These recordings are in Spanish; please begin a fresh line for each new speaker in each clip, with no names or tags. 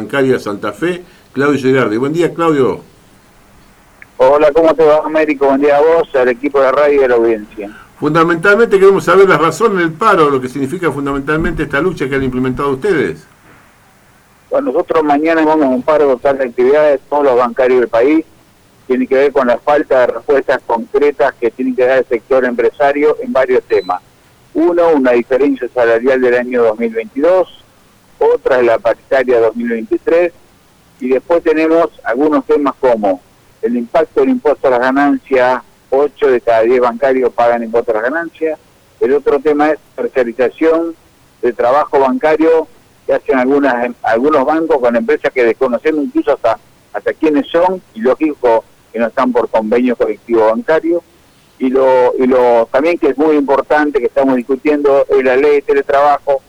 Bancaria Santa Fe, Claudio Gerardi. Buen día, Claudio.
Hola, ¿cómo te va, Américo? Buen día a vos, al equipo de radio y a la audiencia.
Fundamentalmente queremos saber las razones del paro, lo que significa fundamentalmente esta lucha que han implementado ustedes.
Bueno, nosotros mañana vamos a un paro total de actividades, todos los bancarios del país, tiene que ver con la falta de respuestas concretas que tiene que dar el sector empresario en varios temas. Uno, una diferencia salarial del año 2022, otra es la paritaria 2023, y después tenemos algunos temas como el impacto del impuesto a las ganancias, 8 de cada 10 bancarios pagan impuesto a las ganancias. El otro tema es tercerización de trabajo bancario que hacen algunas algunos bancos con empresas que desconocemos incluso hasta, hasta quiénes son y lógico que no están por convenio colectivo bancario. Y lo, y lo también que es muy importante que estamos discutiendo es la ley de teletrabajo,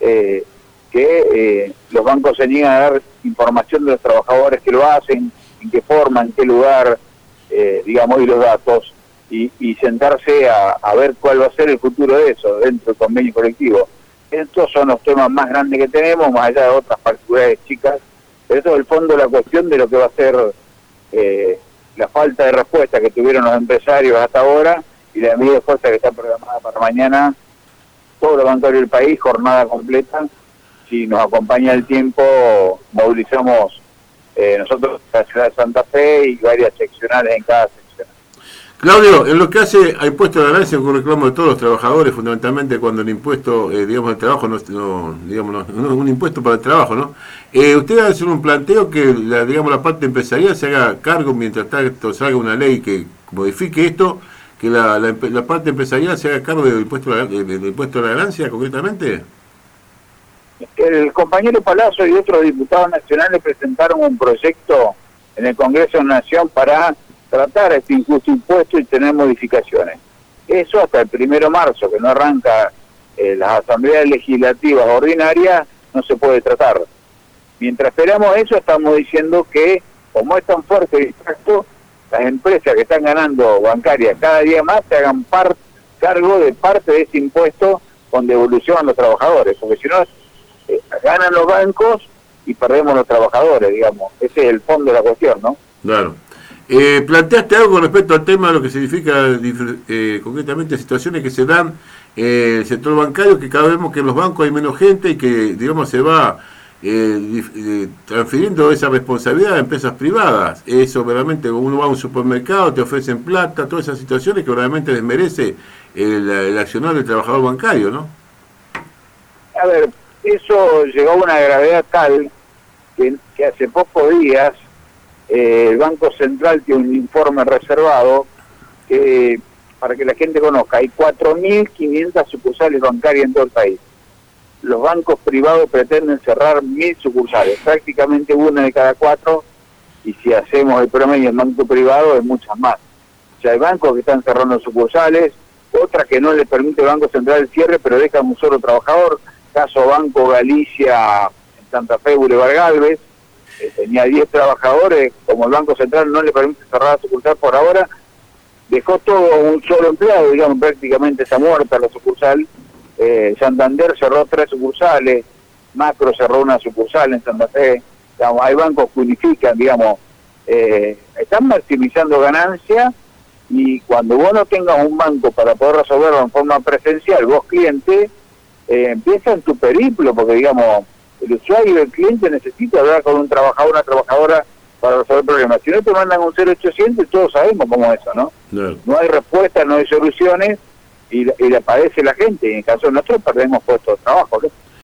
eh, que eh, los bancos se niegan a dar información de los trabajadores que lo hacen, en qué forma, en qué lugar, eh, digamos, y los datos, y, sentarse a, ver cuál va a ser el futuro de eso dentro del convenio colectivo. Estos son los temas más grandes que tenemos, más allá de otras particularidades chicas, pero esto es el fondo de la cuestión de lo que va a ser eh, la falta de respuesta que tuvieron los empresarios hasta ahora y la medida de fuerza que está programada para mañana, todo lo bancario del país, jornada completa. Si nos acompaña el tiempo, movilizamos eh, nosotros la ciudad de Santa Fe y varias seccionales en cada sección.
Claudio, en lo que hace a impuesto de ganancia, un reclamo de todos los trabajadores, fundamentalmente cuando el impuesto, eh, digamos, el trabajo no, no digamos, no, es un impuesto para el trabajo, ¿no? Eh, usted va a hacer un planteo que, la, digamos, la parte empresarial se haga cargo mientras tanto salga una ley que modifique esto, que la, la, parte empresarial se haga cargo del impuesto, del impuesto a la ganancia, concretamente
el compañero Palazzo y otros diputados nacionales presentaron un proyecto en el Congreso de Nación para tratar este injusto impuesto y tener modificaciones. Eso hasta el primero de marzo, que no arranca eh, las asambleas legislativas ordinarias, no se puede tratar. Mientras esperamos eso, estamos diciendo que, como es tan fuerte el impacto, las empresas que están ganando bancarias cada día más se hagan cargo de parte de ese impuesto con devolución a los trabajadores, porque si no ganan los bancos y perdemos los trabajadores, digamos. Ese es el fondo de la cuestión, ¿no?
Claro. Eh, planteaste algo con respecto al tema de lo que significa eh, concretamente situaciones que se dan en el sector bancario, que cada vez vemos que en los bancos hay menos gente y que, digamos, se va eh, eh, transfiriendo esa responsabilidad a empresas privadas. Eso realmente, uno va a un supermercado, te ofrecen plata, todas esas situaciones que realmente desmerece el, el accionar del trabajador bancario, ¿no?
A ver, eso llegó a una gravedad tal que, hace pocos días eh, el Banco Central tiene un informe reservado que, para que la gente conozca, hay 4.500 sucursales bancarias en todo el país. Los bancos privados pretenden cerrar 1.000 sucursales, prácticamente una de cada cuatro, y si hacemos el promedio en banco privado es muchas más. O sea, hay bancos que están cerrando sucursales, otras que no les permite el Banco Central el cierre, pero dejan un solo trabajador caso Banco Galicia en Santa Fe, Boulevard Galvez, eh, tenía 10 trabajadores, como el Banco Central no le permite cerrar la sucursal por ahora, dejó todo un solo empleado, digamos, prácticamente está muerta la sucursal. Eh, Santander cerró tres sucursales, Macro cerró una sucursal en Santa Fe, hay bancos que unifican, digamos, eh, están maximizando ganancias y cuando vos no tengas un banco para poder resolverlo en forma presencial, vos cliente, eh, empieza en tu periplo, porque digamos, el usuario, el cliente necesita hablar con un trabajador, una trabajadora para resolver problemas. Si no te mandan un 0800, todos sabemos cómo es eso, ¿no? No, hay respuesta, no hay soluciones y, y la padece la gente. Y en el caso de nosotros perdemos puestos de trabajo. ¿no?